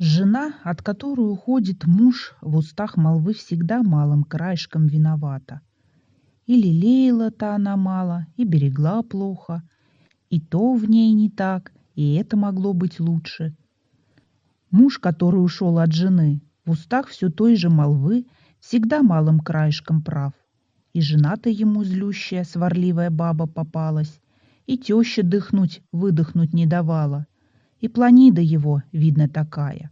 Жена, от которой уходит муж, в устах молвы всегда малым краешком виновата. И лелеяла-то она мало, и берегла плохо, и то в ней не так, и это могло быть лучше. Муж, который ушел от жены, в устах все той же молвы, всегда малым краешком прав. И жена-то ему злющая, сварливая баба попалась, и теща дыхнуть, выдохнуть не давала — и планида его, видно, такая.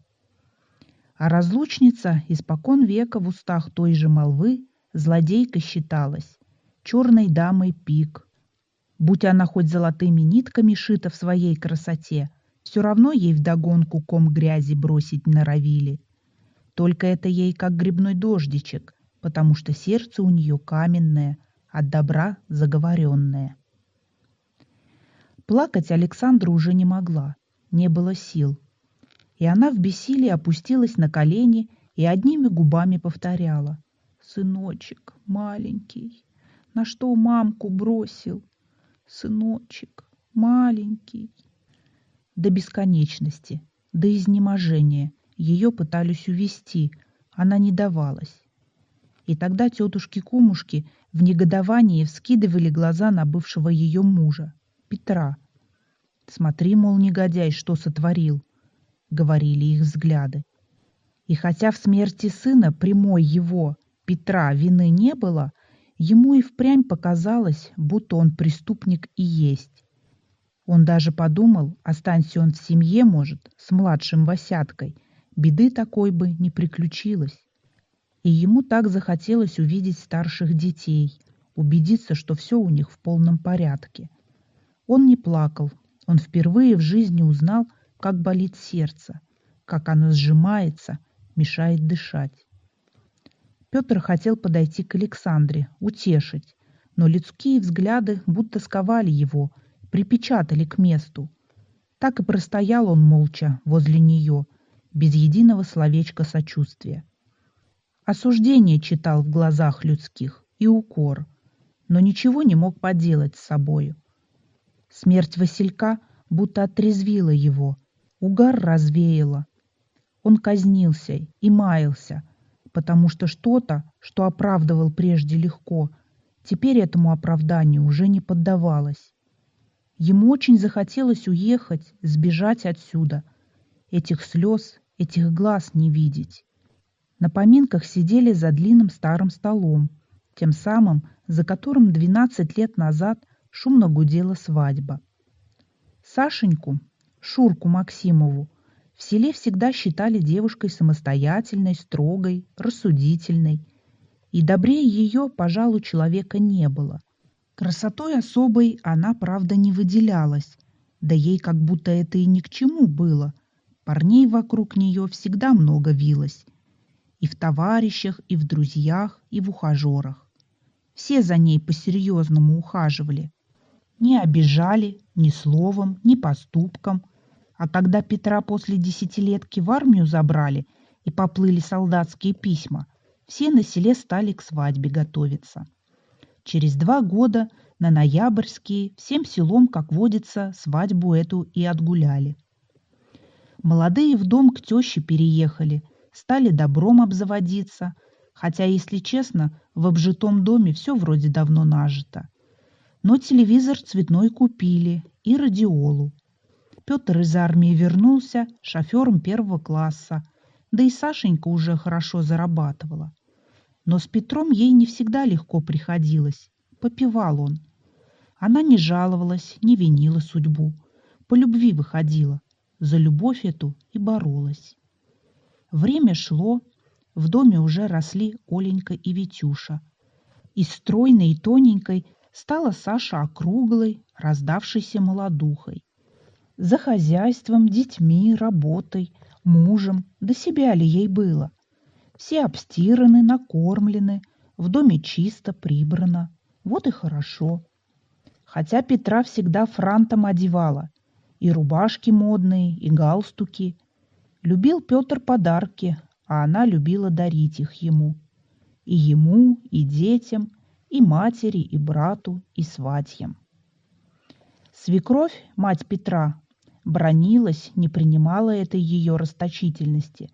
А разлучница испокон века в устах той же молвы злодейка считалась, черной дамой пик. Будь она хоть золотыми нитками шита в своей красоте, все равно ей вдогонку ком грязи бросить норовили. Только это ей как грибной дождичек, потому что сердце у нее каменное, от добра заговоренное. Плакать Александра уже не могла не было сил. И она в бессилии опустилась на колени и одними губами повторяла. «Сыночек маленький, на что мамку бросил? Сыночек маленький». До бесконечности, до изнеможения ее пытались увести, она не давалась. И тогда тетушки-кумушки в негодовании вскидывали глаза на бывшего ее мужа, Петра, Смотри, мол, негодяй, что сотворил, — говорили их взгляды. И хотя в смерти сына прямой его, Петра, вины не было, ему и впрямь показалось, будто он преступник и есть. Он даже подумал, останься он в семье, может, с младшим Васяткой, беды такой бы не приключилось. И ему так захотелось увидеть старших детей, убедиться, что все у них в полном порядке. Он не плакал, он впервые в жизни узнал, как болит сердце, как оно сжимается, мешает дышать. Петр хотел подойти к Александре, утешить, но людские взгляды будто сковали его, припечатали к месту. Так и простоял он молча возле нее, без единого словечка сочувствия. Осуждение читал в глазах людских и укор, но ничего не мог поделать с собою. Смерть Василька будто отрезвила его, угар развеяла. Он казнился и маялся, потому что что-то, что оправдывал прежде легко, теперь этому оправданию уже не поддавалось. Ему очень захотелось уехать, сбежать отсюда, этих слез, этих глаз не видеть. На поминках сидели за длинным старым столом, тем самым, за которым 12 лет назад шумно гудела свадьба. Сашеньку, Шурку Максимову, в селе всегда считали девушкой самостоятельной, строгой, рассудительной. И добрее ее, пожалуй, человека не было. Красотой особой она, правда, не выделялась, да ей как будто это и ни к чему было. Парней вокруг нее всегда много вилось. И в товарищах, и в друзьях, и в ухажерах. Все за ней по-серьезному ухаживали не обижали ни словом, ни поступком. А когда Петра после десятилетки в армию забрали и поплыли солдатские письма, все на селе стали к свадьбе готовиться. Через два года на ноябрьские всем селом, как водится, свадьбу эту и отгуляли. Молодые в дом к теще переехали, стали добром обзаводиться, хотя, если честно, в обжитом доме все вроде давно нажито. Но телевизор цветной купили и радиолу. Петр из армии вернулся шофером первого класса, да и Сашенька уже хорошо зарабатывала. Но с Петром ей не всегда легко приходилось. Попивал он. Она не жаловалась, не винила судьбу. По любви выходила. За любовь эту и боролась. Время шло, в доме уже росли Оленька и Витюша. И стройной, и тоненькой стала Саша округлой, раздавшейся молодухой. За хозяйством, детьми, работой, мужем, до себя ли ей было? Все обстираны, накормлены, в доме чисто, прибрано. Вот и хорошо. Хотя Петра всегда франтом одевала. И рубашки модные, и галстуки. Любил Петр подарки, а она любила дарить их ему. И ему, и детям, и матери, и брату, и сватьям. Свекровь, мать Петра, бронилась, не принимала этой ее расточительности.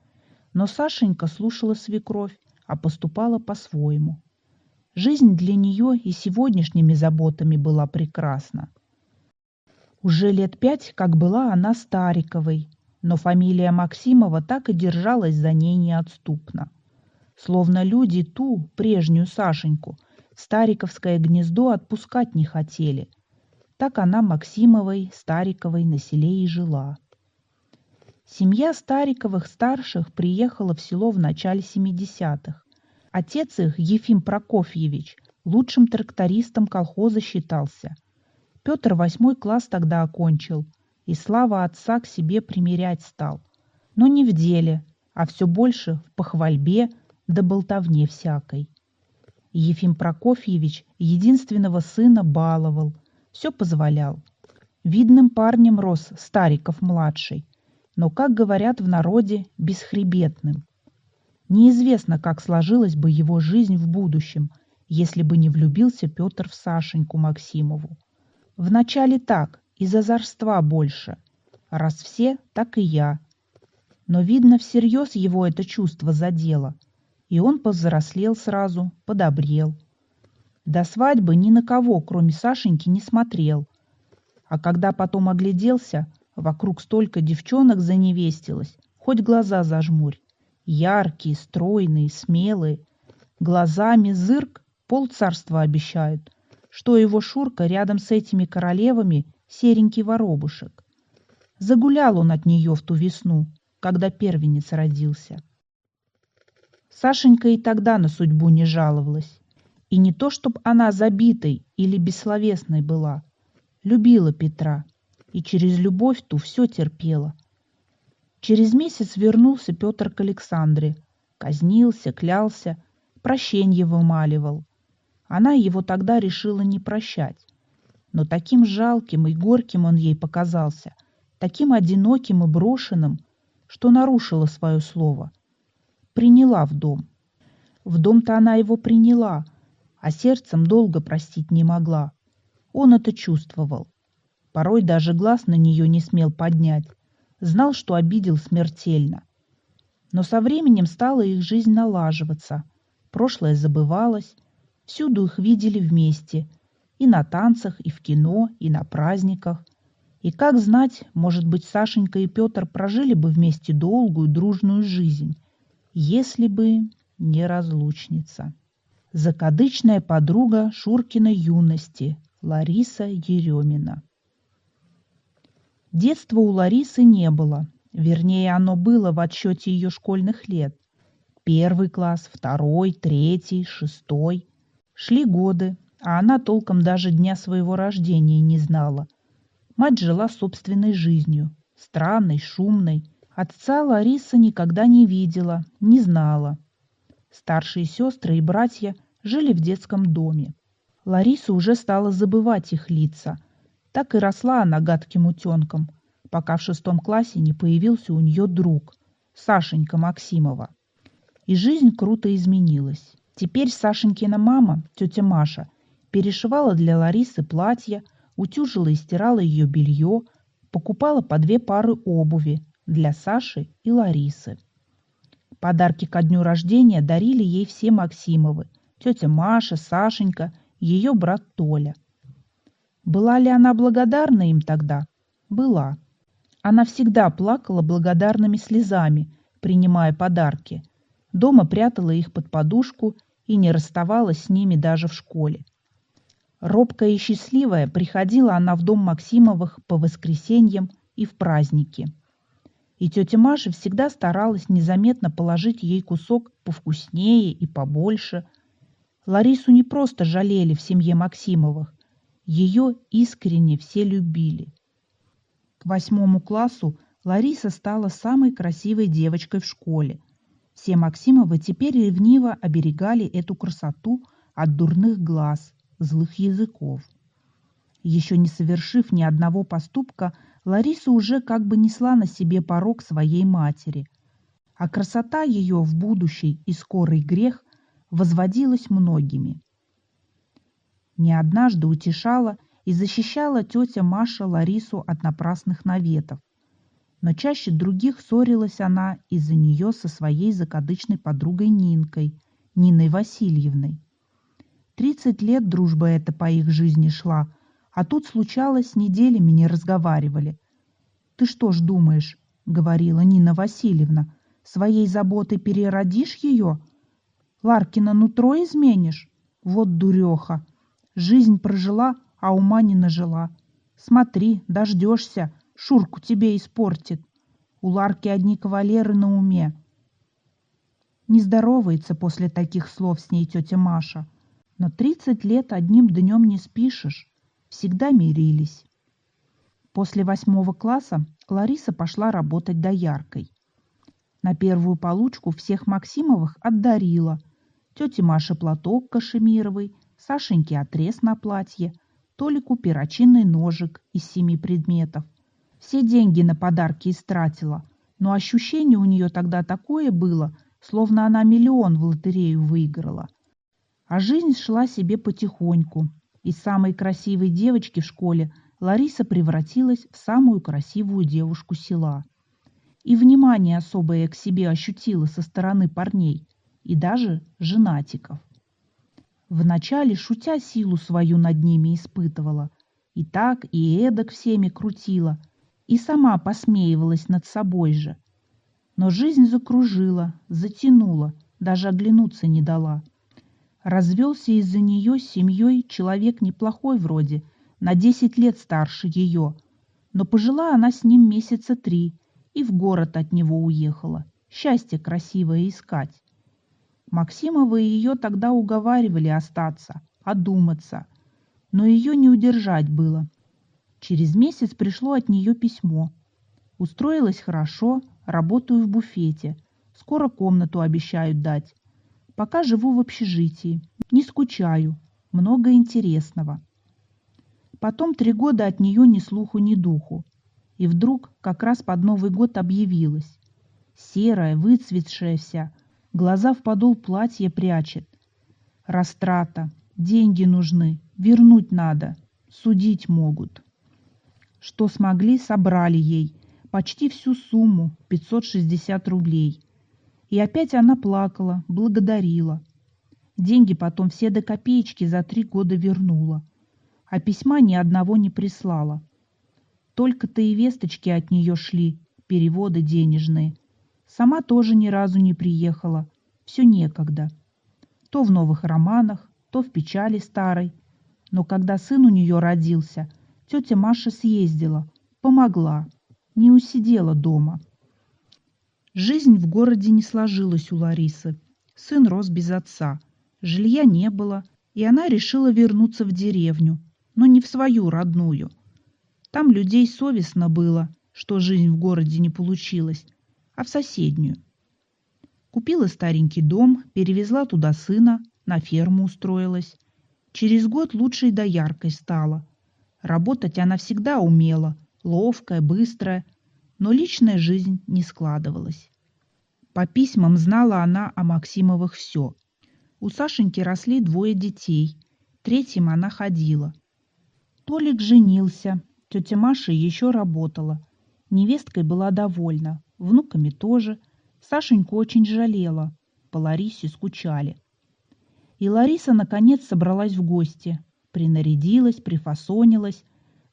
Но Сашенька слушала свекровь, а поступала по-своему. Жизнь для нее и сегодняшними заботами была прекрасна. Уже лет пять, как была она Стариковой, но фамилия Максимова так и держалась за ней неотступно. Словно люди ту, прежнюю Сашеньку, Стариковское гнездо отпускать не хотели. Так она Максимовой, Стариковой на селе и жила. Семья Стариковых-старших приехала в село в начале 70-х. Отец их, Ефим Прокофьевич, лучшим трактористом колхоза считался. Петр восьмой класс тогда окончил, и слава отца к себе примерять стал. Но не в деле, а все больше в похвальбе да болтовне всякой. Ефим Прокофьевич единственного сына баловал, все позволял. Видным парнем рос Стариков-младший, но, как говорят в народе, бесхребетным. Неизвестно, как сложилась бы его жизнь в будущем, если бы не влюбился Петр в Сашеньку Максимову. Вначале так, из озорства больше. Раз все, так и я. Но, видно, всерьез его это чувство задело. И он повзрослел сразу, подобрел. До свадьбы ни на кого, кроме Сашеньки, не смотрел. А когда потом огляделся, вокруг столько девчонок заневестилось, хоть глаза зажмурь. Яркие, стройные, смелые. Глазами зырк пол царства обещают — что его Шурка рядом с этими королевами серенький воробушек. Загулял он от нее в ту весну, когда первенец родился. Сашенька и тогда на судьбу не жаловалась. И не то, чтоб она забитой или бессловесной была. Любила Петра и через любовь ту все терпела. Через месяц вернулся Петр к Александре. Казнился, клялся, прощенье вымаливал. Она его тогда решила не прощать. Но таким жалким и горьким он ей показался, таким одиноким и брошенным, что нарушила свое слово. Приняла в дом. В дом-то она его приняла, а сердцем долго простить не могла. Он это чувствовал. Порой даже глаз на нее не смел поднять. Знал, что обидел смертельно. Но со временем стала их жизнь налаживаться. Прошлое забывалось, Всюду их видели вместе. И на танцах, и в кино, и на праздниках. И как знать, может быть, Сашенька и Петр прожили бы вместе долгую, дружную жизнь, если бы не разлучница. Закадычная подруга Шуркиной юности Лариса Еремина. Детства у Ларисы не было, вернее, оно было в отсчете ее школьных лет. Первый класс, второй, третий, шестой. Шли годы, а она толком даже дня своего рождения не знала. Мать жила собственной жизнью, странной, шумной. Отца Лариса никогда не видела, не знала. Старшие сестры и братья жили в детском доме. Лариса уже стала забывать их лица. Так и росла она гадким утенком, пока в шестом классе не появился у нее друг, Сашенька Максимова. И жизнь круто изменилась. Теперь Сашенькина мама, тетя Маша, перешивала для Ларисы платья, утюжила и стирала ее белье, покупала по две пары обуви для Саши и Ларисы. Подарки ко дню рождения дарили ей все Максимовы, тетя Маша, Сашенька, ее брат Толя. Была ли она благодарна им тогда? Была. Она всегда плакала благодарными слезами, принимая подарки – Дома прятала их под подушку и не расставалась с ними даже в школе. Робкая и счастливая приходила она в дом Максимовых по воскресеньям и в праздники. И тетя Маша всегда старалась незаметно положить ей кусок повкуснее и побольше. Ларису не просто жалели в семье Максимовых, ее искренне все любили. К восьмому классу Лариса стала самой красивой девочкой в школе – все Максимовы теперь ревниво оберегали эту красоту от дурных глаз, злых языков. Еще не совершив ни одного поступка, Лариса уже как бы несла на себе порог своей матери, а красота ее в будущий и скорый грех возводилась многими. Не однажды утешала и защищала тетя Маша Ларису от напрасных наветов. Но чаще других ссорилась она из-за нее со своей закадычной подругой Нинкой, Ниной Васильевной. Тридцать лет дружба эта по их жизни шла, а тут случалось, неделями не разговаривали. «Ты что ж думаешь, — говорила Нина Васильевна, — своей заботой переродишь ее? Ларкина нутро изменишь? Вот дуреха! Жизнь прожила, а ума не нажила. Смотри, дождешься, Шурку тебе испортит. У Ларки одни кавалеры на уме. Не здоровается после таких слов с ней тетя Маша. Но тридцать лет одним днем не спишешь. Всегда мирились. После восьмого класса Лариса пошла работать дояркой. На первую получку всех Максимовых отдарила. Тете Маше платок кашемировый, Сашеньке отрез на платье, Толику перочинный ножик из семи предметов. Все деньги на подарки истратила, но ощущение у нее тогда такое было, словно она миллион в лотерею выиграла – а жизнь шла себе потихоньку. Из самой красивой девочки в школе Лариса превратилась в самую красивую девушку села. И внимание особое к себе ощутила со стороны парней и даже женатиков. Вначале, шутя силу свою над ними испытывала, и так, и эдак всеми крутила, и сама посмеивалась над собой же. Но жизнь закружила, затянула, даже оглянуться не дала. Развелся из-за нее с семьей человек неплохой вроде, на десять лет старше ее. Но пожила она с ним месяца три и в город от него уехала. Счастье красивое искать. Максимова и ее тогда уговаривали остаться, одуматься. Но ее не удержать было. Через месяц пришло от нее письмо. Устроилась хорошо, работаю в буфете. Скоро комнату обещают дать. Пока живу в общежитии. Не скучаю. Много интересного. Потом три года от нее ни слуху, ни духу. И вдруг, как раз под Новый год объявилась. Серая, выцветшая вся, глаза в подол платья прячет. Растрата, деньги нужны, вернуть надо, судить могут. Что смогли, собрали ей. Почти всю сумму, 560 рублей. И опять она плакала, благодарила. Деньги потом все до копеечки за три года вернула. А письма ни одного не прислала. Только-то и весточки от нее шли, переводы денежные. Сама тоже ни разу не приехала. Все некогда. То в новых романах, то в печали старой. Но когда сын у нее родился, тетя Маша съездила, помогла, не усидела дома. Жизнь в городе не сложилась у Ларисы. Сын рос без отца. Жилья не было, и она решила вернуться в деревню, но не в свою родную. Там людей совестно было, что жизнь в городе не получилась, а в соседнюю. Купила старенький дом, перевезла туда сына, на ферму устроилась. Через год лучшей дояркой стала. Работать она всегда умела, ловкая, быстрая, но личная жизнь не складывалась. По письмам знала она о Максимовых все. У Сашеньки росли двое детей, третьим она ходила. Толик женился, тетя Маша еще работала. Невесткой была довольна, внуками тоже. Сашеньку очень жалела, по Ларисе скучали. И Лариса наконец собралась в гости. Принарядилась, прифасонилась.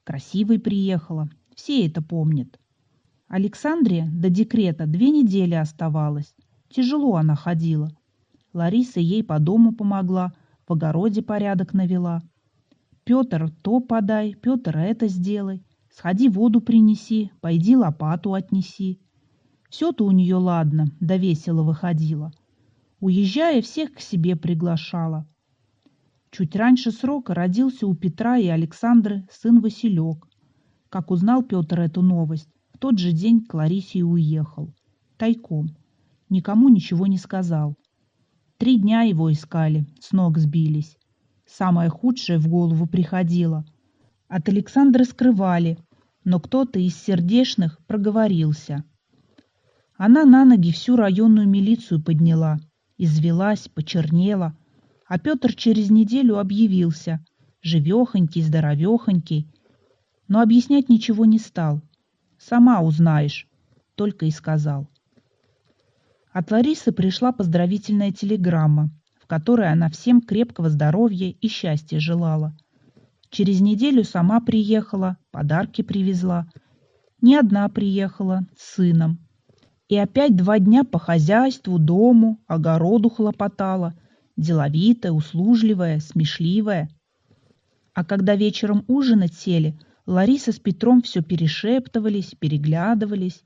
Красивой приехала. Все это помнят. Александре до декрета две недели оставалось. Тяжело она ходила. Лариса ей по дому помогла, в огороде порядок навела. Петр то подай, Петр это сделай. Сходи воду принеси, пойди лопату отнеси. Все-то у нее ладно, да весело выходило. Уезжая, всех к себе приглашала. Чуть раньше срока родился у Петра и Александры сын Василек. Как узнал Петр эту новость, тот же день к Ларисе уехал. Тайком. Никому ничего не сказал. Три дня его искали, с ног сбились. Самое худшее в голову приходило. От Александра скрывали, но кто-то из сердешных проговорился. Она на ноги всю районную милицию подняла, извелась, почернела, а Петр через неделю объявился, живехонький, здоровехонький, но объяснять ничего не стал. Сама узнаешь, только и сказал. От Ларисы пришла поздравительная телеграмма, в которой она всем крепкого здоровья и счастья желала. Через неделю сама приехала, подарки привезла. Не одна приехала, с сыном. И опять два дня по хозяйству, дому, огороду хлопотала, деловитая, услужливая, смешливая. А когда вечером ужинать сели, Лариса с Петром все перешептывались, переглядывались.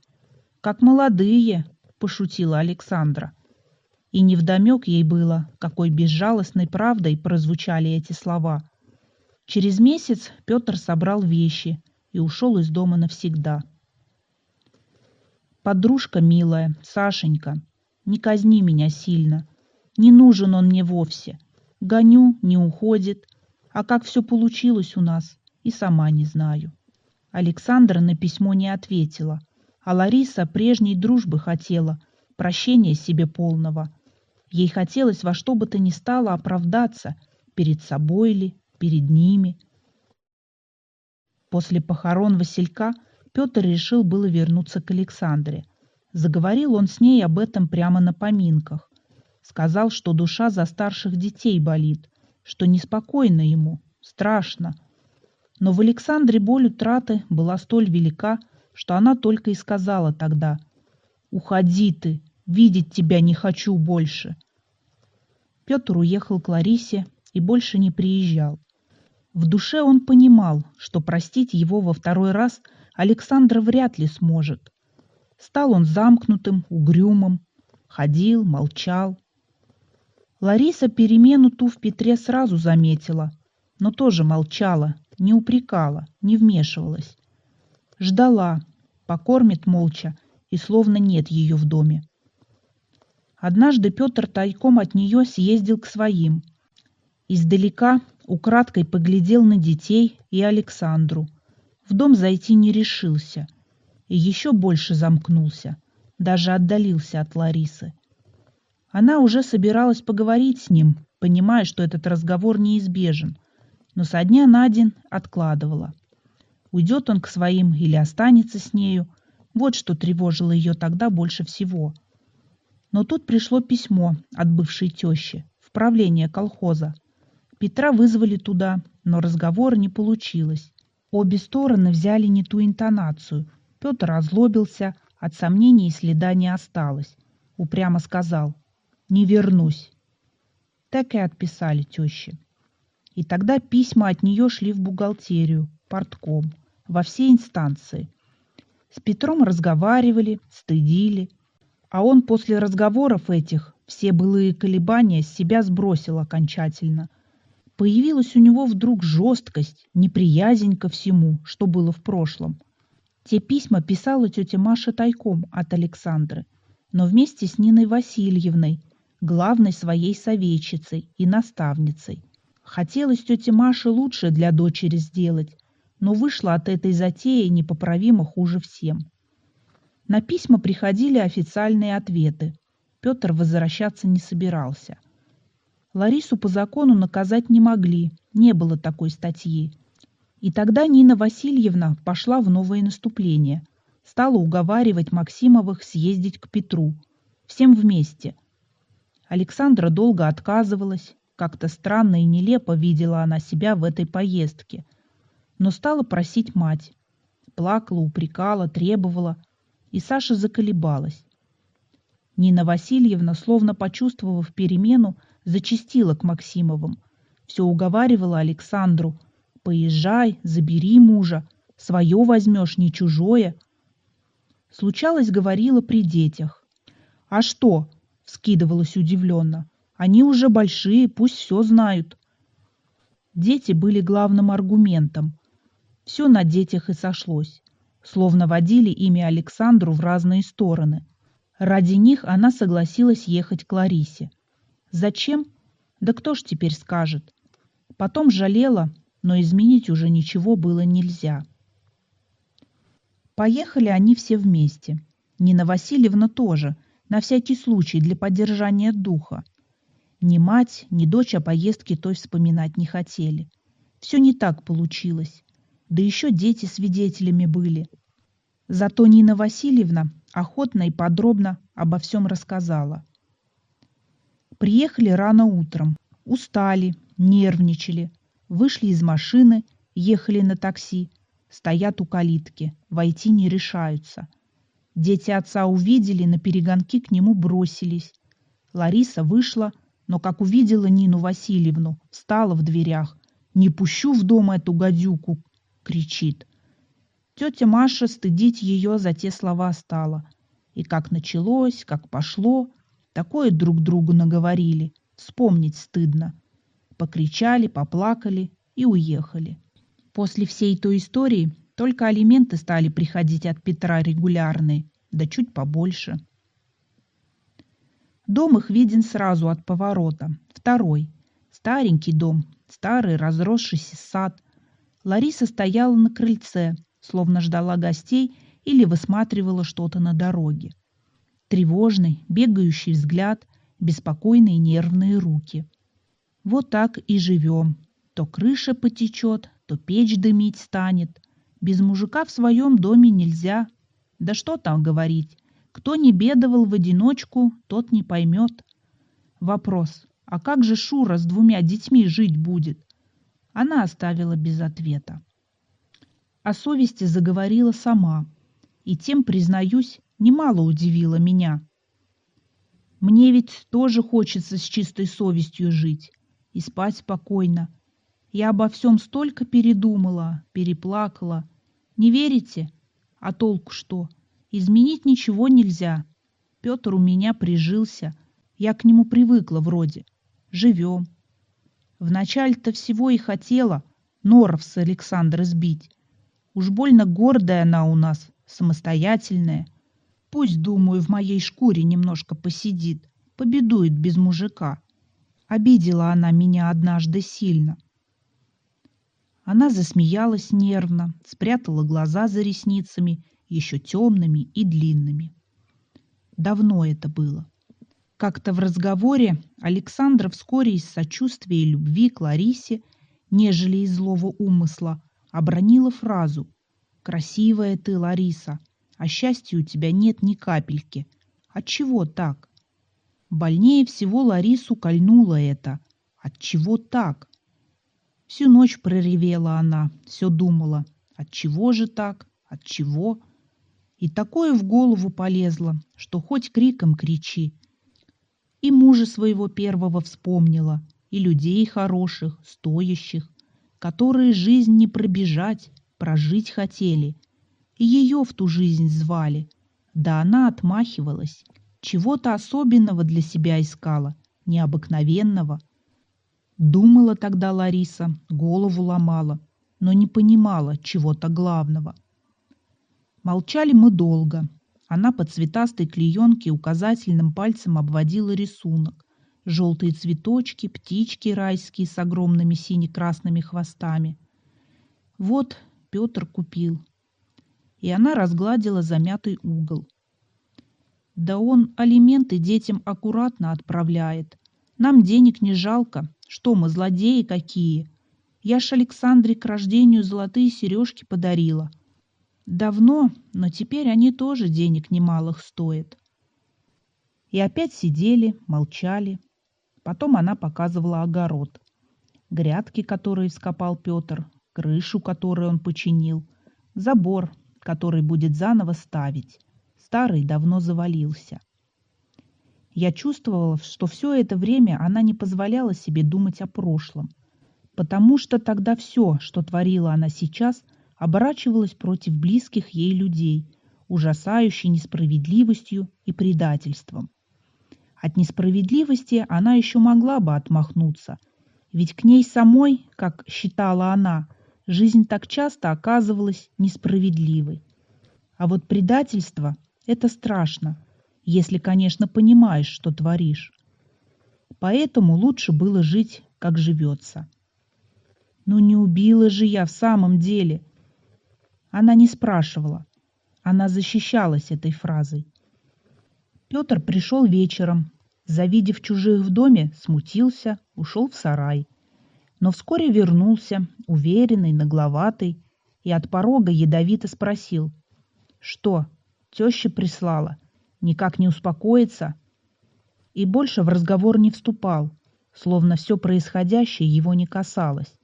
«Как молодые!» – пошутила Александра. И невдомек ей было, какой безжалостной правдой прозвучали эти слова. Через месяц Петр собрал вещи и ушел из дома навсегда. Подружка милая, Сашенька, не казни меня сильно. Не нужен он мне вовсе. Гоню, не уходит. А как все получилось у нас, и сама не знаю. Александра на письмо не ответила, а Лариса прежней дружбы хотела, прощения себе полного. Ей хотелось во что бы то ни стало оправдаться, перед собой ли, перед ними. После похорон Василька Петр решил было вернуться к Александре. Заговорил он с ней об этом прямо на поминках. Сказал, что душа за старших детей болит, что неспокойно ему, страшно. Но в Александре боль утраты была столь велика, что она только и сказала тогда «Уходи ты, видеть тебя не хочу больше». Петр уехал к Ларисе и больше не приезжал. В душе он понимал, что простить его во второй раз – Александра вряд ли сможет. Стал он замкнутым, угрюмым, ходил, молчал. Лариса перемену ту в Петре сразу заметила, но тоже молчала, не упрекала, не вмешивалась. Ждала, покормит молча, и словно нет ее в доме. Однажды Петр тайком от нее съездил к своим. Издалека украдкой поглядел на детей и Александру – в дом зайти не решился и еще больше замкнулся, даже отдалился от Ларисы. Она уже собиралась поговорить с ним, понимая, что этот разговор неизбежен, но со дня на день откладывала. Уйдет он к своим или останется с нею, вот что тревожило ее тогда больше всего. Но тут пришло письмо от бывшей тещи в правление колхоза. Петра вызвали туда, но разговора не получилось. Обе стороны взяли не ту интонацию. Петр озлобился, от сомнений следа не осталось. Упрямо сказал «Не вернусь». Так и отписали теще. И тогда письма от нее шли в бухгалтерию, портком, во все инстанции. С Петром разговаривали, стыдили. А он после разговоров этих все былые колебания с себя сбросил окончательно – Появилась у него вдруг жесткость, неприязнь ко всему, что было в прошлом. Те письма писала тетя Маша тайком от Александры, но вместе с Ниной Васильевной, главной своей советчицей и наставницей. Хотелось тете Маше лучше для дочери сделать, но вышло от этой затеи непоправимо хуже всем. На письма приходили официальные ответы. Петр возвращаться не собирался. Ларису по закону наказать не могли, не было такой статьи. И тогда Нина Васильевна пошла в новое наступление, стала уговаривать Максимовых съездить к Петру. Всем вместе. Александра долго отказывалась, как-то странно и нелепо видела она себя в этой поездке. Но стала просить мать. Плакала, упрекала, требовала, и Саша заколебалась. Нина Васильевна, словно почувствовав перемену, зачастила к Максимовым. Все уговаривала Александру. «Поезжай, забери мужа, свое возьмешь, не чужое». Случалось, говорила при детях. «А что?» — вскидывалась удивленно. «Они уже большие, пусть все знают». Дети были главным аргументом. Все на детях и сошлось. Словно водили ими Александру в разные стороны. Ради них она согласилась ехать к Ларисе. Зачем? Да кто ж теперь скажет? Потом жалела, но изменить уже ничего было нельзя. Поехали они все вместе. Нина Васильевна тоже, на всякий случай, для поддержания духа. Ни мать, ни дочь о поездке той вспоминать не хотели. Все не так получилось. Да еще дети свидетелями были. Зато Нина Васильевна охотно и подробно обо всем рассказала. Приехали рано утром, устали, нервничали, вышли из машины, ехали на такси, стоят у калитки, войти не решаются. Дети отца увидели, на перегонки к нему бросились. Лариса вышла, но как увидела Нину Васильевну, встала в дверях. «Не пущу в дом эту гадюку!» — кричит. Тетя Маша стыдить ее за те слова стала. И как началось, как пошло, такое друг другу наговорили, вспомнить стыдно. Покричали, поплакали и уехали. После всей той истории только алименты стали приходить от Петра регулярные, да чуть побольше. Дом их виден сразу от поворота. Второй. Старенький дом, старый разросшийся сад. Лариса стояла на крыльце, словно ждала гостей или высматривала что-то на дороге. Тревожный, бегающий взгляд, беспокойные нервные руки. Вот так и живем. То крыша потечет, то печь дымить станет. Без мужика в своем доме нельзя. Да что там говорить. Кто не бедовал в одиночку, тот не поймет. Вопрос, а как же Шура с двумя детьми жить будет? Она оставила без ответа. О совести заговорила сама, и тем, признаюсь, немало удивила меня. Мне ведь тоже хочется с чистой совестью жить и спать спокойно. Я обо всем столько передумала, переплакала. Не верите? А толку что? — Изменить ничего нельзя. Петр у меня прижился. Я к нему привыкла вроде. Живем. Вначале-то всего и хотела Норов с Александра сбить. Уж больно гордая она у нас, самостоятельная. Пусть, думаю, в моей шкуре немножко посидит, победует без мужика. Обидела она меня однажды сильно. Она засмеялась нервно, спрятала глаза за ресницами еще темными и длинными. Давно это было. Как-то в разговоре Александра вскоре из сочувствия и любви к Ларисе, нежели из злого умысла, обронила фразу «Красивая ты, Лариса, а счастья у тебя нет ни капельки. Отчего так?» Больнее всего Ларису кольнуло это. Отчего так? Всю ночь проревела она, все думала. Отчего же так? Отчего? чего? И такое в голову полезло, что хоть криком кричи. И мужа своего первого вспомнила, и людей хороших, стоящих, которые жизнь не пробежать, прожить хотели. И ее в ту жизнь звали. Да она отмахивалась. Чего-то особенного для себя искала, необыкновенного. Думала тогда Лариса, голову ломала, но не понимала чего-то главного. Молчали мы долго. Она по цветастой клеенке указательным пальцем обводила рисунок. Желтые цветочки, птички райские с огромными сине-красными хвостами. Вот Петр купил. И она разгладила замятый угол. Да он алименты детям аккуратно отправляет. Нам денег не жалко. Что мы, злодеи какие? Я ж Александре к рождению золотые сережки подарила — Давно, но теперь они тоже денег немалых стоят. И опять сидели, молчали. Потом она показывала огород. Грядки, которые вскопал Петр, крышу, которую он починил, забор, который будет заново ставить. Старый давно завалился. Я чувствовала, что все это время она не позволяла себе думать о прошлом, потому что тогда все, что творила она сейчас – оборачивалась против близких ей людей, ужасающей несправедливостью и предательством. От несправедливости она еще могла бы отмахнуться, ведь к ней самой, как считала она, жизнь так часто оказывалась несправедливой. А вот предательство – это страшно, если, конечно, понимаешь, что творишь. Поэтому лучше было жить, как живется. Но не убила же я в самом деле – она не спрашивала. Она защищалась этой фразой. Петр пришел вечером. Завидев чужих в доме, смутился, ушел в сарай. но вскоре вернулся, уверенный, нагловатый, и от порога ядовито спросил. «Что, теща прислала? Никак не успокоится?» И больше в разговор не вступал, словно все происходящее его не касалось.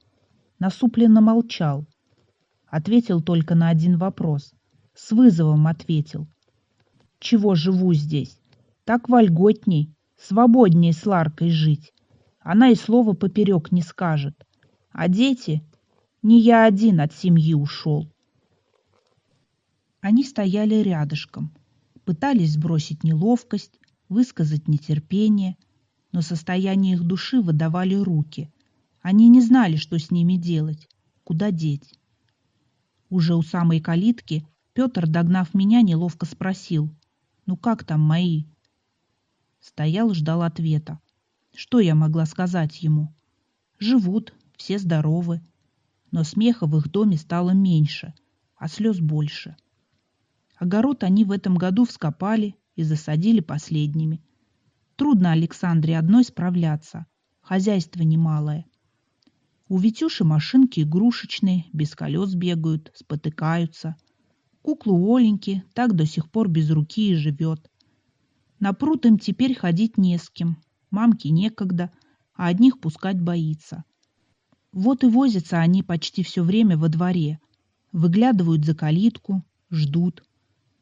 Насупленно молчал. Ответил только на один вопрос. С вызовом ответил. «Чего живу здесь? Так вольготней, свободней с Ларкой жить. Она и слова поперек не скажет. А дети? Не я один от семьи ушел. Они стояли рядышком, пытались сбросить неловкость, высказать нетерпение, но состояние их души выдавали руки. Они не знали, что с ними делать, куда деть. Уже у самой калитки Петр, догнав меня, неловко спросил, «Ну как там мои?» Стоял, ждал ответа. Что я могла сказать ему? Живут, все здоровы. Но смеха в их доме стало меньше, а слез больше. Огород они в этом году вскопали и засадили последними. Трудно Александре одной справляться. Хозяйство немалое. У Витюши машинки игрушечные, без колес бегают, спотыкаются. Куклу Оленьки так до сих пор без руки и живет. На пруд им теперь ходить не с кем, Мамке некогда, а одних пускать боится. Вот и возятся они почти все время во дворе. Выглядывают за калитку, ждут.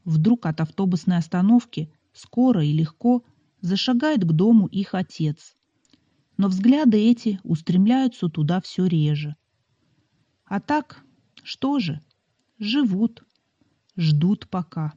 Вдруг от автобусной остановки скоро и легко зашагает к дому их отец. Но взгляды эти устремляются туда все реже. А так, что же, живут, ждут пока.